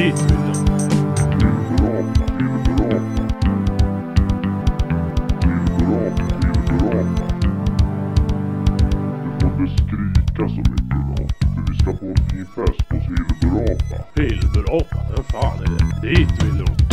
Grythyttan. skrika så mycket idag. För vi ska på en fin fest hos Hilberapa. Hilberapa? Vem fan är det? Dit vill de.